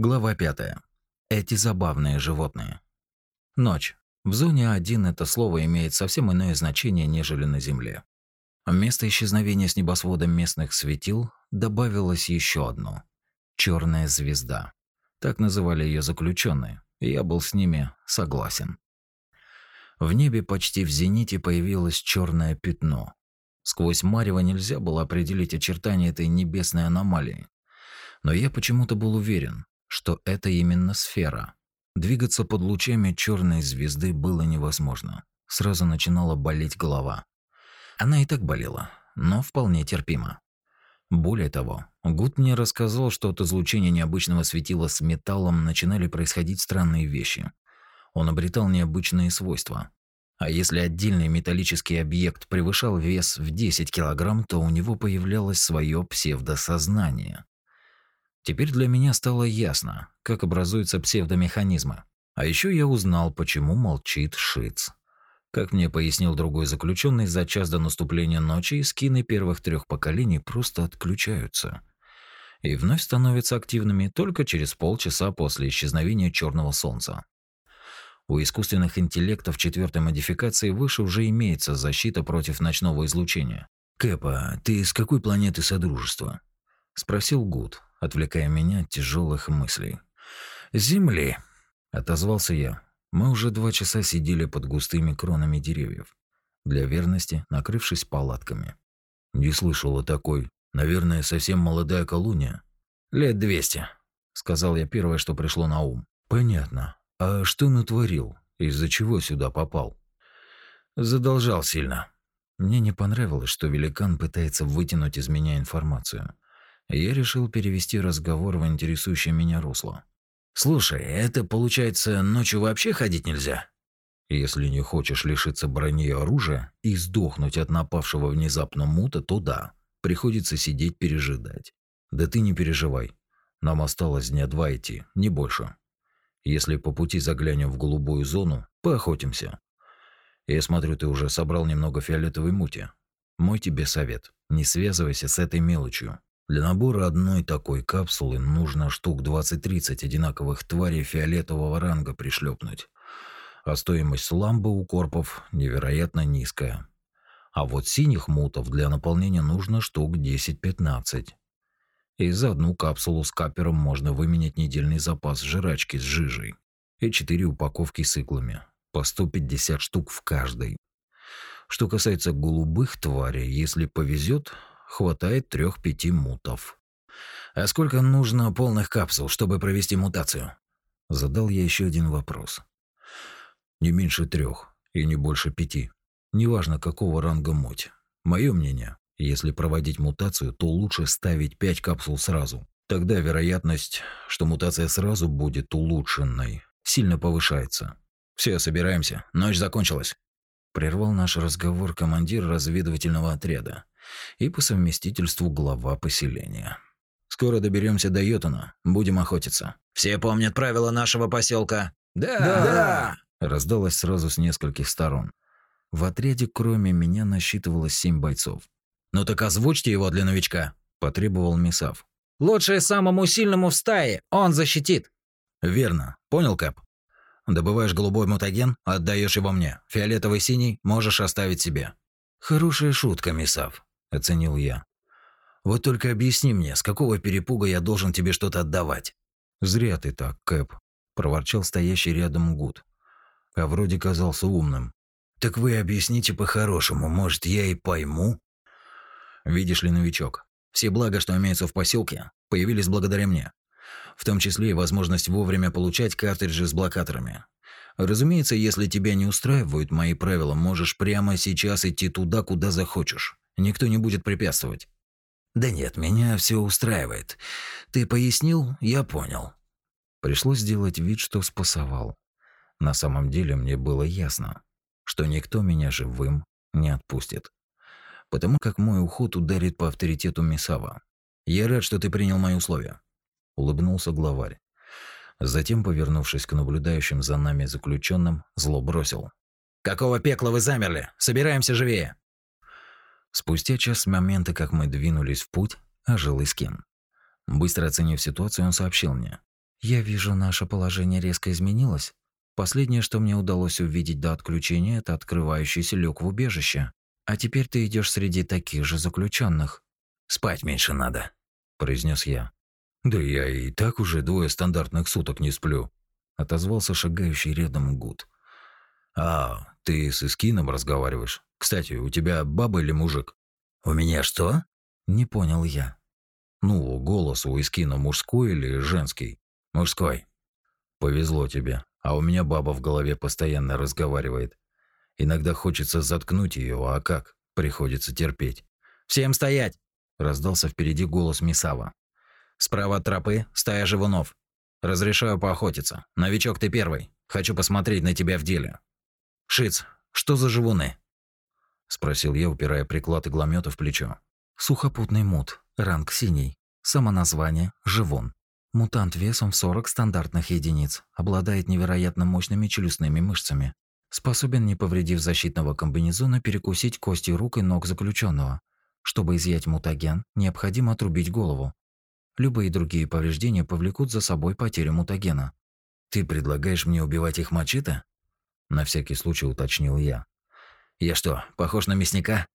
Глава 5. Эти забавные животные. Ночь. В зоне А1 это слово имеет совсем иное значение, нежели на Земле. Вместо исчезновения с небосвода местных светил добавилось еще одно черная звезда. Так называли ее заключенные, и я был с ними согласен. В небе почти в зените появилось черное пятно. Сквозь марево нельзя было определить очертания этой небесной аномалии. Но я почему-то был уверен, что это именно сфера. Двигаться под лучами черной звезды было невозможно. Сразу начинала болеть голова. Она и так болела, но вполне терпимо. Более того, Гуд мне рассказал, что от излучения необычного светила с металлом начинали происходить странные вещи. Он обретал необычные свойства. А если отдельный металлический объект превышал вес в 10 килограмм, то у него появлялось свое псевдосознание. Теперь для меня стало ясно, как образуются псевдомеханизмы. А еще я узнал, почему молчит Шиц. Как мне пояснил другой заключенный, за час до наступления ночи скины первых трех поколений просто отключаются и вновь становятся активными только через полчаса после исчезновения черного солнца. У искусственных интеллектов четвертой модификации выше уже имеется защита против ночного излучения. «Кэпа, ты с какой планеты Содружества?» – спросил Гуд, отвлекая меня от тяжелых мыслей. «Земли», — отозвался я. Мы уже два часа сидели под густыми кронами деревьев, для верности накрывшись палатками. Не слышал о такой. Наверное, совсем молодая колония. Лет двести, сказал я первое, что пришло на ум. Понятно. А что натворил? Из-за чего сюда попал? Задолжал сильно. Мне не понравилось, что великан пытается вытянуть из меня информацию я решил перевести разговор в интересующее меня русло. «Слушай, это, получается, ночью вообще ходить нельзя?» «Если не хочешь лишиться брони и оружия и сдохнуть от напавшего внезапно мута, то да, приходится сидеть пережидать. Да ты не переживай, нам осталось дня два идти, не больше. Если по пути заглянем в голубую зону, поохотимся. Я смотрю, ты уже собрал немного фиолетовой мути. Мой тебе совет, не связывайся с этой мелочью. Для набора одной такой капсулы нужно штук 20-30 одинаковых тварей фиолетового ранга пришлепнуть. А стоимость ламбы у корпов невероятно низкая. А вот синих мутов для наполнения нужно штук 10-15. И за одну капсулу с капером можно выменять недельный запас жрачки с жижей и 4 упаковки с иглами, по 150 штук в каждой. Что касается голубых тварей, если повезет, хватает трех-пяти мутов. А сколько нужно полных капсул, чтобы провести мутацию? Задал я еще один вопрос. Не меньше трех и не больше пяти. Неважно, какого ранга муть. Мое мнение, если проводить мутацию, то лучше ставить пять капсул сразу. Тогда вероятность, что мутация сразу будет улучшенной, сильно повышается. Все, собираемся. Ночь закончилась. Прервал наш разговор командир разведывательного отряда и по совместительству глава поселения. Скоро доберемся до Йотуна, будем охотиться. Все помнят правила нашего поселка. Да, да. да. Раздалось сразу с нескольких сторон. В отряде, кроме меня, насчитывалось семь бойцов. Ну так озвучьте его для новичка, потребовал Мисав. Лучше самому сильному в стае, он защитит. Верно. Понял, Кэп? Добываешь голубой мутаген, отдаешь его мне. Фиолетовый синий можешь оставить себе. Хорошая шутка, Мисав оценил я. Вот только объясни мне, с какого перепуга я должен тебе что-то отдавать? Зря ты так, Кэп, проворчал стоящий рядом Гуд. А вроде казался умным. Так вы объясните по-хорошему, может, я и пойму? Видишь ли, новичок, все блага, что имеются в поселке, появились благодаря мне. В том числе и возможность вовремя получать картриджи с блокаторами. Разумеется, если тебя не устраивают мои правила, можешь прямо сейчас идти туда, куда захочешь. Никто не будет препятствовать. Да нет, меня все устраивает. Ты пояснил, я понял. Пришлось сделать вид, что спасовал. На самом деле мне было ясно, что никто меня живым не отпустит. Потому как мой уход ударит по авторитету Мисава. Я рад, что ты принял мои условия, улыбнулся главарь. Затем, повернувшись к наблюдающим за нами заключенным, зло бросил: "Какого пекла вы замерли? Собираемся живее!" Спустя час с момента, как мы двинулись в путь, ожил Искин. Быстро оценив ситуацию, он сообщил мне. Я вижу, наше положение резко изменилось. Последнее, что мне удалось увидеть до отключения, это открывающийся люк в убежище. А теперь ты идешь среди таких же заключенных. Спать меньше надо, произнес я. Да я и так уже двое стандартных суток не сплю, отозвался шагающий рядом Гуд. А, ты с Искином разговариваешь? Кстати, у тебя баба или мужик? У меня что? Не понял я. Ну, голос у Искина мужской или женский? Мужской. Повезло тебе. А у меня баба в голове постоянно разговаривает. Иногда хочется заткнуть ее, а как? Приходится терпеть. «Всем стоять!» – раздался впереди голос Мисава. «Справа от тропы стая живунов. Разрешаю поохотиться. Новичок ты первый. Хочу посмотреть на тебя в деле». «Шиц, что за живуны?» – спросил я, упирая приклад игломета в плечо. «Сухопутный мут, ранг синий. Самоназвание – живун. Мутант весом в 40 стандартных единиц, обладает невероятно мощными челюстными мышцами. Способен, не повредив защитного комбинезона, перекусить кости рук и ног заключенного. Чтобы изъять мутаген, необходимо отрубить голову. Любые другие повреждения повлекут за собой потерю мутагена. «Ты предлагаешь мне убивать их мачете?» На всякий случай уточнил я. «Я что, похож на мясника?»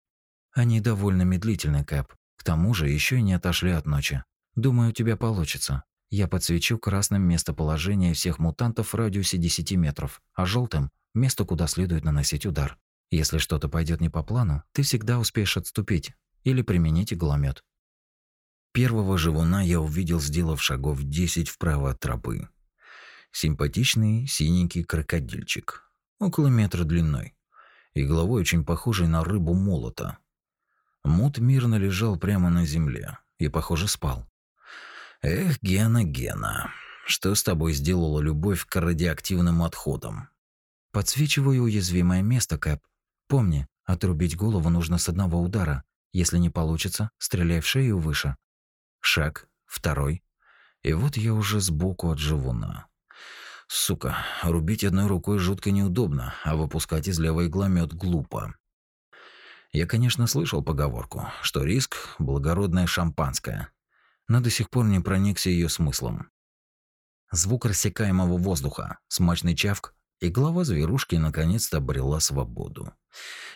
«Они довольно медлительны, Кэп. К тому же еще и не отошли от ночи. Думаю, у тебя получится. Я подсвечу красным местоположение всех мутантов в радиусе 10 метров, а желтым – место, куда следует наносить удар. Если что-то пойдет не по плану, ты всегда успеешь отступить или применить игломет. Первого живуна я увидел, сделав шагов 10 вправо от тропы. Симпатичный синенький крокодильчик, около метра длиной, и головой очень похожий на рыбу молота. Мут мирно лежал прямо на земле и, похоже, спал. Эх, Гена, Гена, что с тобой сделала любовь к радиоактивным отходам? Подсвечиваю уязвимое место, Кэп. Помни, отрубить голову нужно с одного удара. Если не получится, стреляй в шею выше. Шаг, второй. И вот я уже сбоку от живуна. Сука, рубить одной рукой жутко неудобно, а выпускать из левой игломет глупо. Я, конечно, слышал поговорку, что риск – благородное шампанское но до сих пор не проникся ее смыслом. Звук рассекаемого воздуха, смачный чавк, и голова зверушки наконец-то обрела свободу.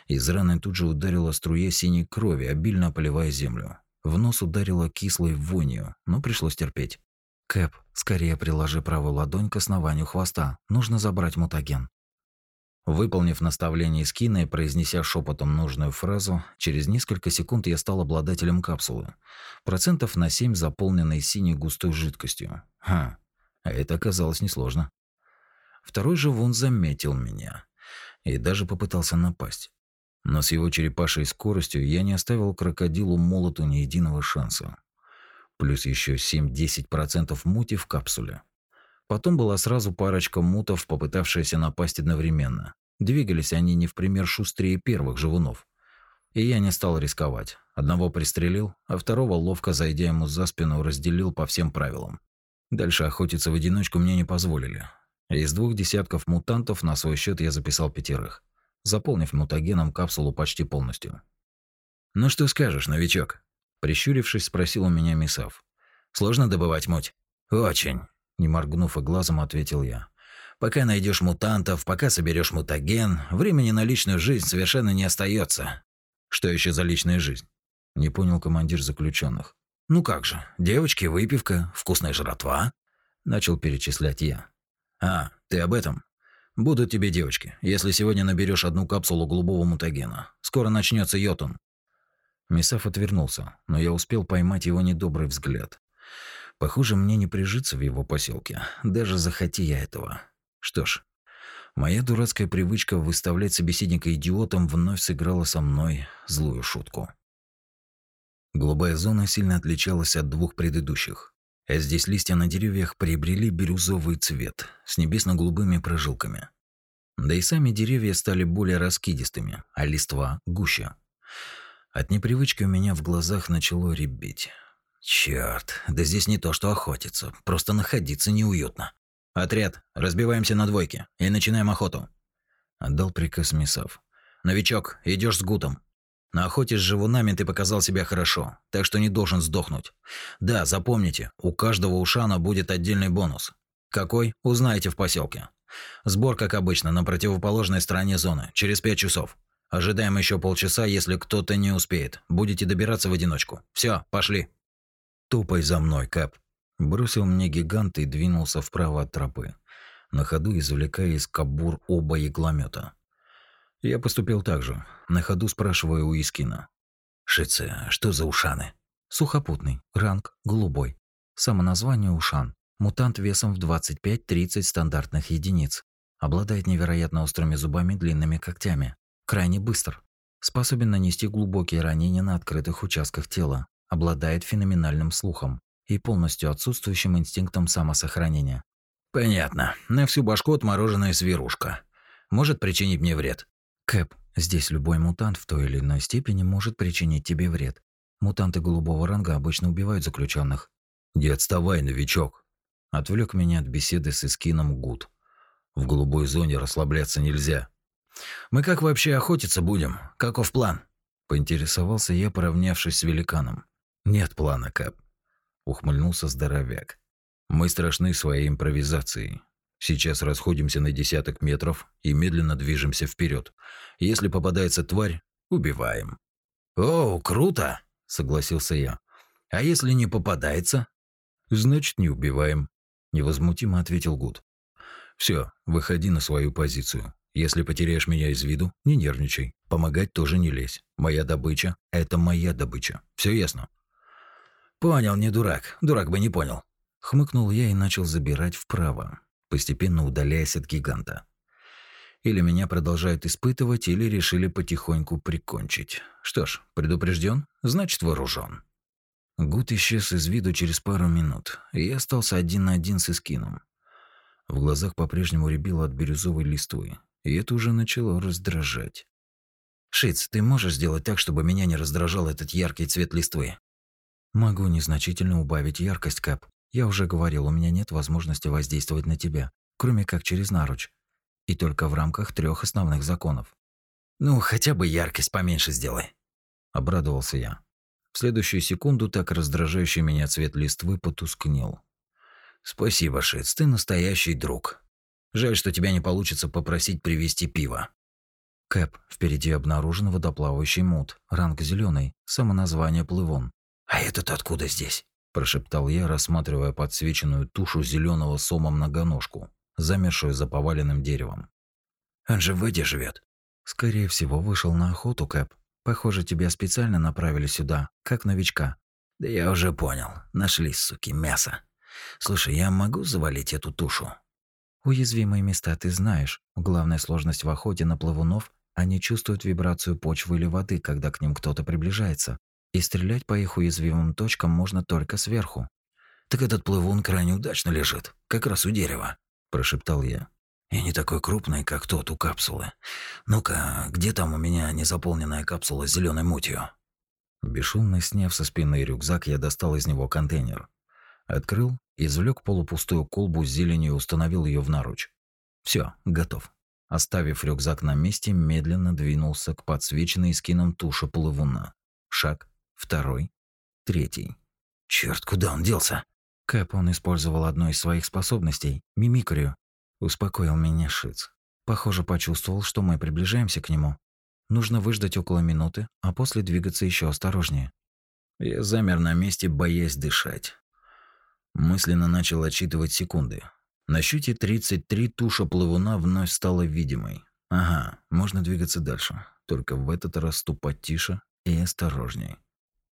Из раны тут же ударила струя синей крови, обильно поливая землю. В нос ударила кислой вонью, но пришлось терпеть. «Кэп, скорее приложи правую ладонь к основанию хвоста. Нужно забрать мутаген». Выполнив наставление Скина и произнеся шепотом нужную фразу, через несколько секунд я стал обладателем капсулы. Процентов на 7 заполненной синей густой жидкостью. Ха, это оказалось несложно. Второй же вон заметил меня и даже попытался напасть. Но с его черепашей скоростью я не оставил крокодилу молоту ни единого шанса. Плюс еще 7-10% мути в капсуле. Потом была сразу парочка мутов, попытавшаяся напасть одновременно. Двигались они не в пример шустрее первых живунов. И я не стал рисковать. Одного пристрелил, а второго, ловко зайдя ему за спину, разделил по всем правилам. Дальше охотиться в одиночку мне не позволили. Из двух десятков мутантов на свой счет я записал пятерых, заполнив мутагеном капсулу почти полностью. «Ну что скажешь, новичок?» Прищурившись, спросил у меня Мисав. «Сложно добывать муть?» «Очень», не моргнув и глазом, ответил я. Пока найдешь мутантов, пока соберешь мутаген, времени на личную жизнь совершенно не остается. Что еще за личная жизнь? Не понял командир заключенных. Ну как же, девочки, выпивка, вкусная жратва, начал перечислять я. А, ты об этом? Будут тебе девочки, если сегодня наберешь одну капсулу голубого мутагена. Скоро начнется йотун. Мисав отвернулся, но я успел поймать его недобрый взгляд. Похоже, мне не прижиться в его поселке, даже захоти я этого. Что ж, моя дурацкая привычка выставлять собеседника идиотом вновь сыграла со мной злую шутку. Голубая зона сильно отличалась от двух предыдущих. А здесь листья на деревьях приобрели бирюзовый цвет с небесно-голубыми прожилками. Да и сами деревья стали более раскидистыми, а листва гуще. От непривычки у меня в глазах начало ребить. Черт, да здесь не то что охотиться, просто находиться неуютно. Отряд, разбиваемся на двойки и начинаем охоту. Отдал приказ Мисав. Новичок, идешь с гутом. На охоте с живунами ты показал себя хорошо, так что не должен сдохнуть. Да, запомните, у каждого ушана будет отдельный бонус. Какой, узнаете в поселке. Сбор, как обычно, на противоположной стороне зоны, через пять часов. Ожидаем еще полчаса, если кто-то не успеет. Будете добираться в одиночку. Все, пошли. Тупой за мной, Кэп. Бросил мне гигант и двинулся вправо от тропы, на ходу извлекая из кабур оба игломета. Я поступил так же, на ходу спрашивая у Искина. «Шице, что за ушаны?» «Сухопутный, ранг, голубой. Само название ушан. Мутант весом в 25-30 стандартных единиц. Обладает невероятно острыми зубами и длинными когтями. Крайне быстр. Способен нанести глубокие ранения на открытых участках тела. Обладает феноменальным слухом и полностью отсутствующим инстинктом самосохранения. Понятно. На всю башку отмороженная зверушка. Может причинить мне вред. Кэп, здесь любой мутант в той или иной степени может причинить тебе вред. Мутанты голубого ранга обычно убивают заключенных. Не отставай, новичок. Отвлек меня от беседы с Искином Гуд. В голубой зоне расслабляться нельзя. Мы как вообще охотиться будем? Каков план? Поинтересовался я, поравнявшись с великаном. Нет плана, Кэп. Ухмыльнулся здоровяк. Мы страшны своей импровизацией. Сейчас расходимся на десяток метров и медленно движемся вперед. Если попадается тварь, убиваем. О, круто, согласился я. А если не попадается? Значит, не убиваем невозмутимо ответил Гуд. Все, выходи на свою позицию. Если потеряешь меня из виду, не нервничай. Помогать тоже не лезь. Моя добыча это моя добыча. Все ясно? Понял, не дурак. Дурак бы не понял. Хмыкнул я и начал забирать вправо, постепенно удаляясь от гиганта. Или меня продолжают испытывать, или решили потихоньку прикончить. Что ж, предупрежден, значит вооружен. Гуд исчез из виду через пару минут, и я остался один на один с Искином. В глазах по-прежнему рябило от бирюзовой листвы, и это уже начало раздражать. «Шиц, ты можешь сделать так, чтобы меня не раздражал этот яркий цвет листвы?» «Могу незначительно убавить яркость, Кэп. Я уже говорил, у меня нет возможности воздействовать на тебя, кроме как через наруч. И только в рамках трех основных законов». «Ну, хотя бы яркость поменьше сделай», — обрадовался я. В следующую секунду так раздражающий меня цвет листвы потускнел. «Спасибо, Шиц, ты настоящий друг. Жаль, что тебя не получится попросить привезти пиво». Кэп, впереди обнаружен водоплавающий мут, ранг зеленый, самоназвание плывон. «А этот откуда здесь?» – прошептал я, рассматривая подсвеченную тушу зеленого сома многоножку, замершую за поваленным деревом. «Он же в воде живет. «Скорее всего, вышел на охоту, Кэп. Похоже, тебя специально направили сюда, как новичка. Да я уже понял. Нашли, суки, мясо. Слушай, я могу завалить эту тушу? Уязвимые места ты знаешь. Главная сложность в охоте на плавунов – они чувствуют вибрацию почвы или воды, когда к ним кто-то приближается. И стрелять по их уязвимым точкам можно только сверху. «Так этот плавун крайне удачно лежит, как раз у дерева», – прошептал я. И не такой крупный, как тот у капсулы. Ну-ка, где там у меня незаполненная капсула с зеленой мутью? Бесшумно сняв со спины рюкзак, я достал из него контейнер. Открыл, извлек полупустую колбу с зеленью и установил ее в наруч. Все, готов. Оставив рюкзак на месте, медленно двинулся к подсвеченной скином туше плывуна. Шаг, второй, третий. Черт, куда он делся? Кэп он использовал одну из своих способностей – мимикрию. Успокоил меня Шиц. Похоже, почувствовал, что мы приближаемся к нему. Нужно выждать около минуты, а после двигаться еще осторожнее. Я замер на месте, боясь дышать. Мысленно начал отсчитывать секунды. На счете 33 туша плавуна вновь стала видимой. Ага, можно двигаться дальше. Только в этот раз ступать тише и осторожней.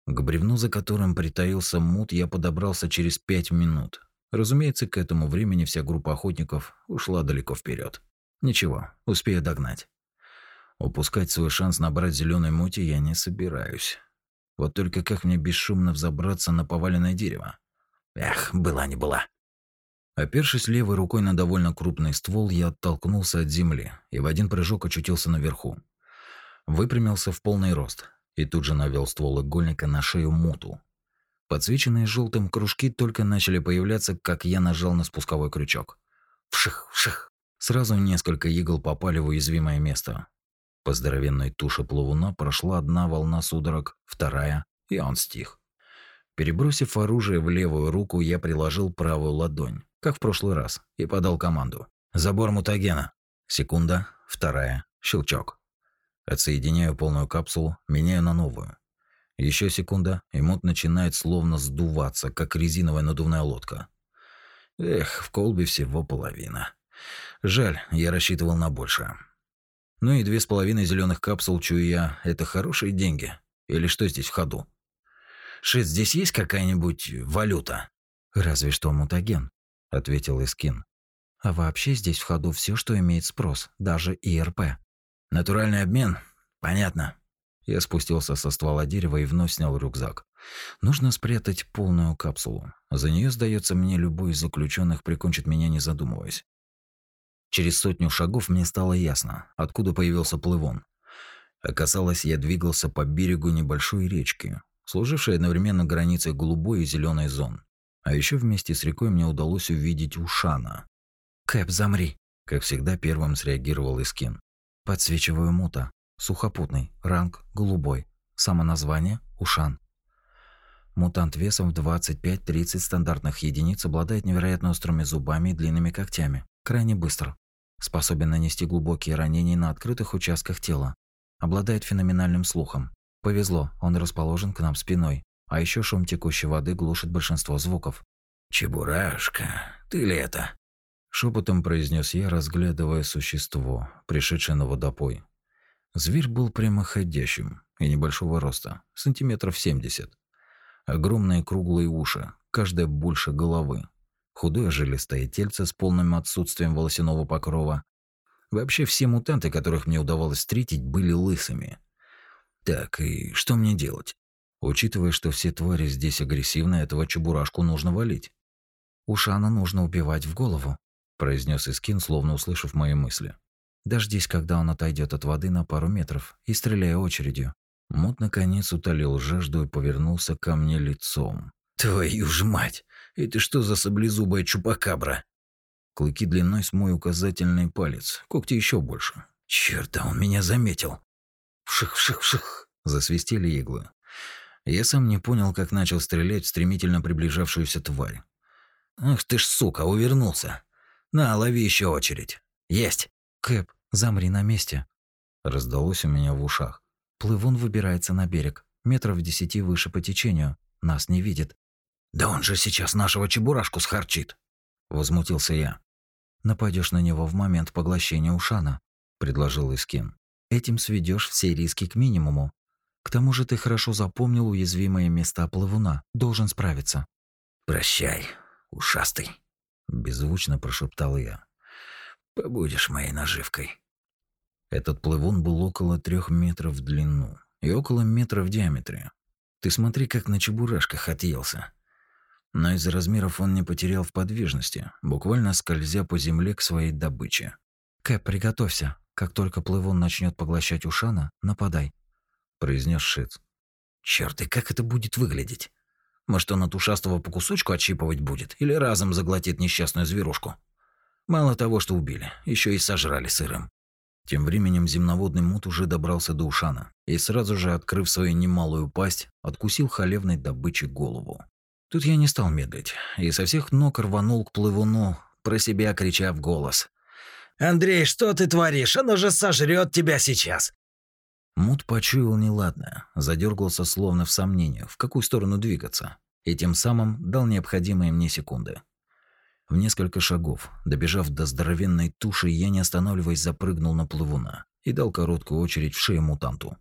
К бревну, за которым притаился мут, я подобрался через пять минут. Разумеется, к этому времени вся группа охотников ушла далеко вперед. Ничего, успею догнать. Упускать свой шанс набрать зеленой мути я не собираюсь. Вот только как мне бесшумно взобраться на поваленное дерево? Эх, была не была. Опершись левой рукой на довольно крупный ствол, я оттолкнулся от земли и в один прыжок очутился наверху. Выпрямился в полный рост и тут же навел ствол игольника на шею муту, Подсвеченные желтым кружки только начали появляться, как я нажал на спусковой крючок. Вших, вших. Сразу несколько игл попали в уязвимое место. По здоровенной туше плавуна прошла одна волна судорог, вторая, и он стих. Перебросив оружие в левую руку, я приложил правую ладонь, как в прошлый раз, и подал команду. «Забор мутагена». Секунда, вторая, щелчок. Отсоединяю полную капсулу, меняю на новую. Еще секунда, и мут начинает словно сдуваться, как резиновая надувная лодка. Эх, в колбе всего половина. Жаль, я рассчитывал на большее. Ну и две с половиной зеленых капсул, чую я, это хорошие деньги. Или что здесь в ходу? Шит, здесь есть какая-нибудь валюта? Разве что мутаген, ответил Искин. А вообще здесь в ходу все, что имеет спрос, даже ИРП. Натуральный обмен? Понятно. Я спустился со ствола дерева и вновь снял рюкзак. Нужно спрятать полную капсулу. За нее, сдается мне, любой из заключенных прикончит меня, не задумываясь. Через сотню шагов мне стало ясно, откуда появился плывун. Оказалось, я двигался по берегу небольшой речки, служившей одновременно границей голубой и зеленой зон. А еще вместе с рекой мне удалось увидеть Ушана. «Кэп, замри!» Как всегда, первым среагировал Искин. «Подсвечиваю мута. Сухопутный. Ранг – голубой. Самоназвание – Ушан. Мутант весом в 25-30 стандартных единиц обладает невероятно острыми зубами и длинными когтями. Крайне быстро. Способен нанести глубокие ранения на открытых участках тела. Обладает феноменальным слухом. Повезло, он расположен к нам спиной. А еще шум текущей воды глушит большинство звуков. «Чебурашка, ты ли это?» Шепотом произнес я, разглядывая существо, пришедшее на водопой. Зверь был прямоходящим и небольшого роста, сантиметров семьдесят. Огромные круглые уши, каждая больше головы, худое жилистое тельце с полным отсутствием волосяного покрова. Вообще все мутанты, которых мне удавалось встретить, были лысыми. Так, и что мне делать? Учитывая, что все твари здесь агрессивны, этого чебурашку нужно валить. «Ушана нужно убивать в голову», – произнес Искин, словно услышав мои мысли. «Дождись, когда он отойдет от воды на пару метров, и стреляй очередью». Мут наконец утолил жажду и повернулся ко мне лицом. «Твою ж мать! Это что за саблезубая чупакабра?» Клыки длиной с мой указательный палец, когти еще больше. Черт, он меня заметил. Вших-вших-вших, засвистели иглы. Я сам не понял, как начал стрелять в стремительно приближавшуюся тварь. Ах ты ж сука, увернулся. На, лови еще очередь. Есть. Кэп, замри на месте. Раздалось у меня в ушах. Плывун выбирается на берег, метров в десяти выше по течению. Нас не видит. «Да он же сейчас нашего чебурашку схарчит!» – возмутился я. «Нападешь на него в момент поглощения Ушана», – предложил Искин. «Этим сведешь все риски к минимуму. К тому же ты хорошо запомнил уязвимые места плавуна. Должен справиться». «Прощай, ушастый», – беззвучно прошептал я. «Побудешь моей наживкой». Этот плывун был около трех метров в длину и около метра в диаметре. Ты смотри, как на чебурашках отъелся но из-за размеров он не потерял в подвижности, буквально скользя по земле к своей добыче. «Кэп, приготовься. Как только плывун начнет поглощать Ушана, нападай», – произнес Шиц. «Чёрт, и как это будет выглядеть? Может, он от ушастого по кусочку отщипывать будет или разом заглотит несчастную зверушку? Мало того, что убили, еще и сожрали сырым». Тем временем земноводный мут уже добрался до Ушана и сразу же, открыв свою немалую пасть, откусил халевной добыче голову. Тут я не стал медлить и со всех ног рванул к плывуну, про себя крича в голос. «Андрей, что ты творишь? Оно же сожрет тебя сейчас!» Мут почуял неладное, задергался словно в сомнениях, в какую сторону двигаться, и тем самым дал необходимые мне секунды. В несколько шагов, добежав до здоровенной туши, я не останавливаясь запрыгнул на плывуна и дал короткую очередь в шею мутанту.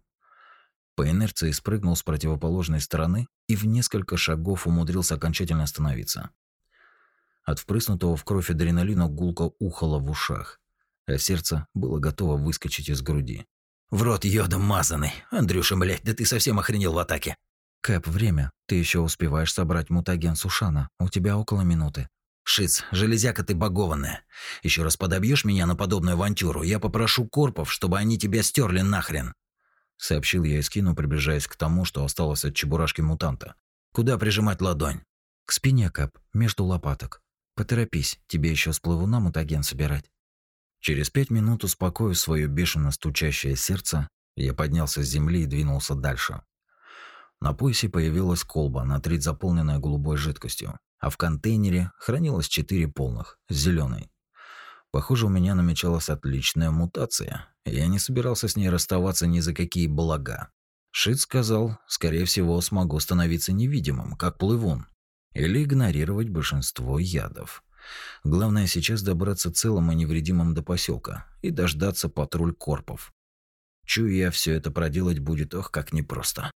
По инерции спрыгнул с противоположной стороны и в несколько шагов умудрился окончательно остановиться. От впрыснутого в кровь адреналина гулко ухало в ушах, а сердце было готово выскочить из груди. «В рот йодом мазанный! Андрюша, блядь, да ты совсем охренел в атаке!» «Кэп, время. Ты еще успеваешь собрать мутаген Сушана. У тебя около минуты». «Шиц, железяка ты багованная. Еще раз подобьешь меня на подобную авантюру, я попрошу корпов, чтобы они тебя стерли нахрен сообщил я Искину, приближаясь к тому, что осталось от чебурашки мутанта. Куда прижимать ладонь? К спине, Кэп, между лопаток. Поторопись, тебе еще с плавуна мутаген собирать. Через пять минут, успокоив свое бешено стучащее сердце, я поднялся с земли и двинулся дальше. На поясе появилась колба, на треть заполненная голубой жидкостью, а в контейнере хранилось четыре полных, с зеленой. Похоже, у меня намечалась отличная мутация, и я не собирался с ней расставаться ни за какие блага. Шит сказал, скорее всего, смогу становиться невидимым, как плывун, или игнорировать большинство ядов. Главное сейчас добраться целым и невредимым до поселка и дождаться патруль корпов. Чую я, все это проделать будет, ох, как непросто.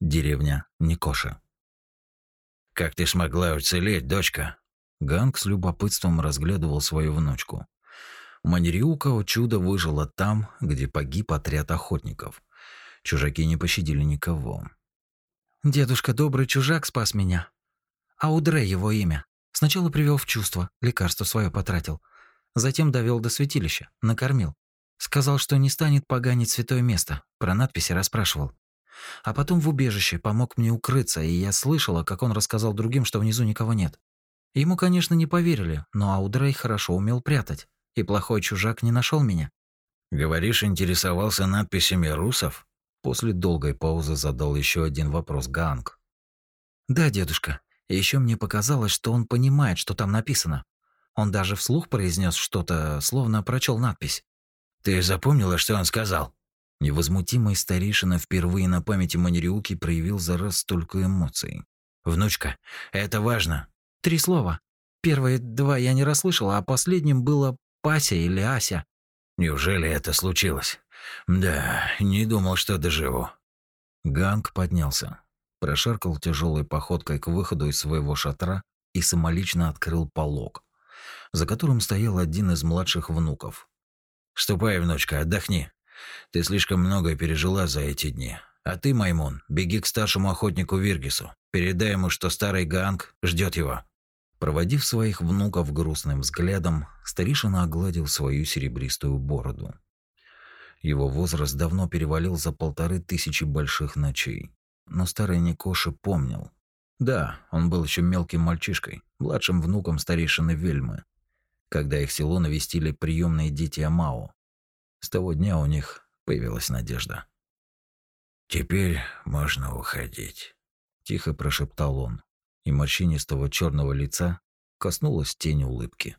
Деревня Никоша. «Как ты смогла уцелеть, дочка?» Ганг с любопытством разглядывал свою внучку. Маньриука о чудо выжила там, где погиб отряд охотников. Чужаки не пощадили никого. «Дедушка добрый чужак спас меня. Аудре его имя. Сначала привел в чувство, лекарство свое потратил. Затем довел до святилища, накормил. Сказал, что не станет поганить святое место, про надписи расспрашивал. А потом в убежище помог мне укрыться, и я слышала, как он рассказал другим, что внизу никого нет. Ему, конечно, не поверили, но Аудрей хорошо умел прятать, и плохой чужак не нашел меня. Говоришь, интересовался надписями русов? После долгой паузы задал еще один вопрос Ганг. Да, дедушка. Еще мне показалось, что он понимает, что там написано. Он даже вслух произнес что-то, словно прочел надпись. Ты запомнила, что он сказал? Невозмутимый старейшина впервые на памяти Манериуки проявил за раз столько эмоций. «Внучка, это важно». «Три слова. Первые два я не расслышала, а последним было Пася или Ася». «Неужели это случилось? Да, не думал, что доживу». Ганг поднялся прошаркал тяжелой походкой к выходу из своего шатра и самолично открыл полог, за которым стоял один из младших внуков. «Ступай, внучка, отдохни. Ты слишком многое пережила за эти дни. А ты, Маймун, беги к старшему охотнику Виргису. Передай ему, что старый Ганг ждет его». Проводив своих внуков грустным взглядом, старейшина огладил свою серебристую бороду. Его возраст давно перевалил за полторы тысячи больших ночей но старый Никоши помнил. Да, он был еще мелким мальчишкой, младшим внуком старейшины Вельмы, когда их село навестили приемные дети Амао. С того дня у них появилась надежда. «Теперь можно уходить», — тихо прошептал он, и морщинистого черного лица коснулась тень улыбки.